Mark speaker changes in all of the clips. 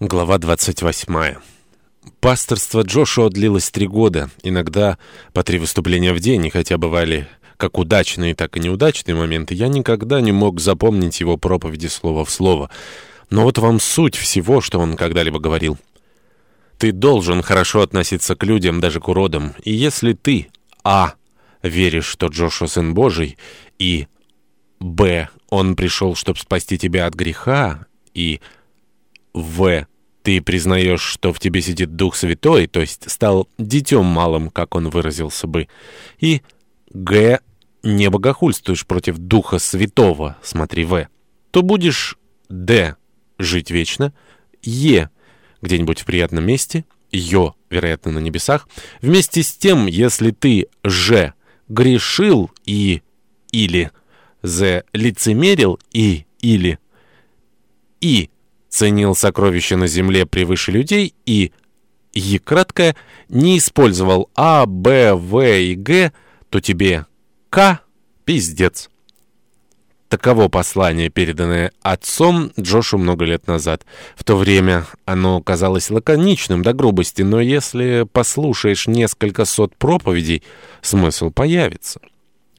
Speaker 1: Глава 28. Пасторство Джошуа длилось три года, иногда по три выступления в день, и хотя бывали как удачные, так и неудачные моменты, я никогда не мог запомнить его проповеди слово в слово. Но вот вам суть всего, что он когда-либо говорил. Ты должен хорошо относиться к людям, даже к уродам, и если ты, а, веришь, что Джошуа сын Божий, и, б, он пришел, чтобы спасти тебя от греха, и, в. Ты признаешь, что в тебе сидит Дух Святой, то есть стал детем малым, как он выразился бы. И Г. Не богохульствуешь против Духа Святого, смотри В. То будешь Д. Жить вечно. Е. Где-нибудь в приятном месте. Ё. Вероятно, на небесах. Вместе с тем, если ты Ж. Грешил и или З. Лицемерил и или И ценил сокровища на земле превыше людей и, и краткое, не использовал А, Б, В и Г, то тебе К — пиздец. Таково послание, переданное отцом Джошу много лет назад. В то время оно казалось лаконичным до грубости, но если послушаешь несколько сот проповедей, смысл появится.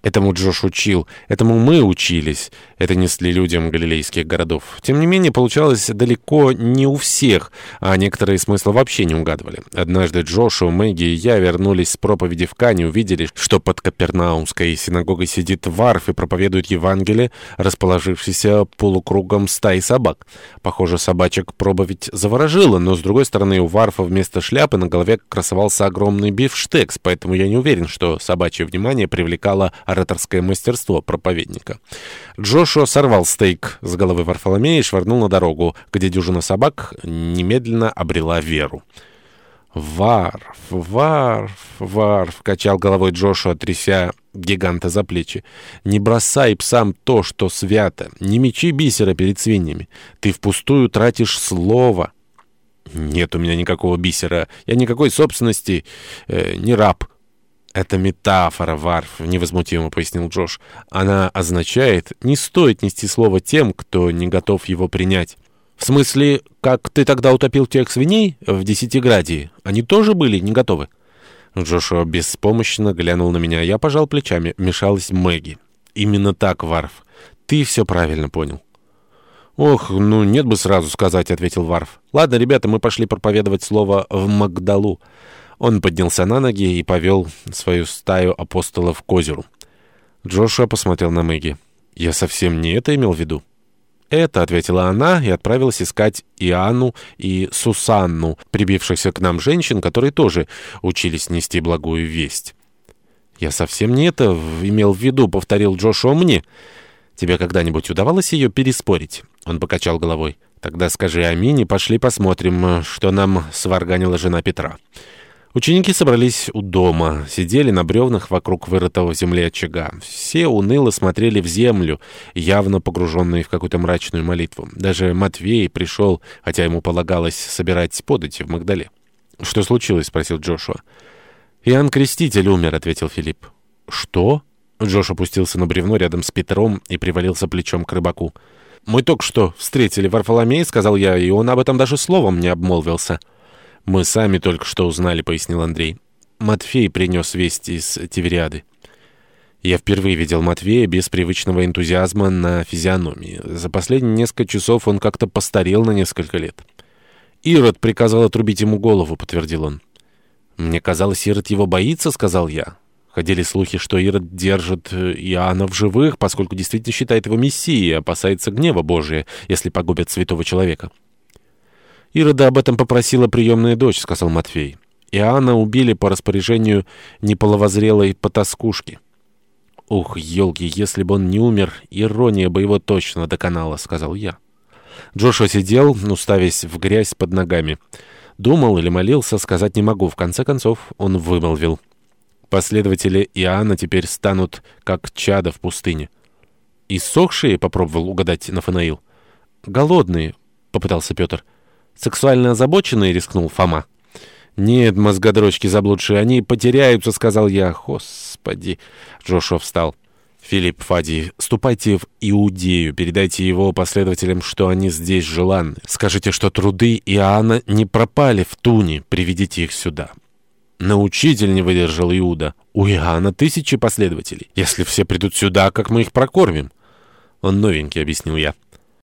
Speaker 1: Этому Джош учил, этому мы учились. Это несли людям галилейских городов. Тем не менее, получалось далеко не у всех, а некоторые смысла вообще не угадывали. Однажды Джошу, Мэгги и я вернулись с проповеди в Кане, увидели, что под Капернаумской синагогой сидит Варф и проповедует Евангелие, расположившийся полукругом стаи собак. Похоже, собачек проповедь заворожила, но, с другой стороны, у Варфа вместо шляпы на голове красовался огромный бифштекс, поэтому я не уверен, что собачье внимание привлекало ораторское мастерство проповедника. Джошуа сорвал стейк с головы Варфоломея и швырнул на дорогу, где дюжина собак немедленно обрела веру. «Варф, Варф, Варф!» — качал головой Джошуа, тряся гиганта за плечи. «Не бросай псам то, что свято, не мечи бисера перед свиньями. Ты впустую тратишь слово». «Нет у меня никакого бисера, я никакой собственности, э, не раб». «Это метафора, Варф», — невозмутимо пояснил Джош. «Она означает, не стоит нести слово тем, кто не готов его принять». «В смысле, как ты тогда утопил тех свиней в Десятиградии? Они тоже были не готовы?» Джошуа беспомощно глянул на меня. Я пожал плечами. Мешалась Мэгги. «Именно так, Варф. Ты все правильно понял». «Ох, ну нет бы сразу сказать», — ответил Варф. «Ладно, ребята, мы пошли проповедовать слово в Магдалу». Он поднялся на ноги и повел свою стаю апостолов к озеру. Джошуа посмотрел на Мэгги. «Я совсем не это имел в виду». «Это», — ответила она и отправилась искать Иоанну и Сусанну, прибившихся к нам женщин, которые тоже учились нести благую весть. «Я совсем не это имел в виду», — повторил Джошуа мне. «Тебе когда-нибудь удавалось ее переспорить?» Он покачал головой. «Тогда скажи Амине, пошли посмотрим, что нам сварганила жена Петра». Ученики собрались у дома, сидели на бревнах вокруг вырытого в земле очага. Все уныло смотрели в землю, явно погруженные в какую-то мрачную молитву. Даже Матвей пришел, хотя ему полагалось собирать подати в Магдале. «Что случилось?» — спросил Джошуа. «Иоанн Креститель умер», — ответил Филипп. «Что?» Джош опустился на бревно рядом с Петром и привалился плечом к рыбаку. «Мы только что встретили Варфоломея», — сказал я, — «и он об этом даже словом не обмолвился». «Мы сами только что узнали», — пояснил Андрей. «Матфей принес весть из Тивериады». Я впервые видел Матвея без привычного энтузиазма на физиономии. За последние несколько часов он как-то постарел на несколько лет. «Ирод приказал отрубить ему голову», — подтвердил он. «Мне казалось, Ирод его боится», — сказал я. Ходили слухи, что Ирод держит э, Иоанна в живых, поскольку действительно считает его мессией и опасается гнева Божия, если погубят святого человека. Ирода об этом попросила приемная дочь, сказал Матфей. Иоанна убили по распоряжению неполовозрелой потаскушки. «Ух, елки, если бы он не умер, ирония бы его точно доконала», — сказал я. Джошуа сидел, уставясь в грязь под ногами. Думал или молился, сказать не могу. В конце концов, он вымолвил. Последователи Иоанна теперь станут, как чада в пустыне. «Иссохшие?» — попробовал угадать Нафанаил. «Голодные», — попытался Петр. Сексуально озабоченные, рискнул Фома. «Нет, мозгодрочки заблудшие, они потеряются», — сказал я. «Господи!» — Джошуа встал. Филипп Фадий, ступайте в Иудею, передайте его последователям, что они здесь желанны. Скажите, что труды Иоанна не пропали в Туне, приведите их сюда». «Научитель не выдержал Иуда. У Иоанна тысячи последователей. Если все придут сюда, как мы их прокормим?» «Он новенький», — объяснил я.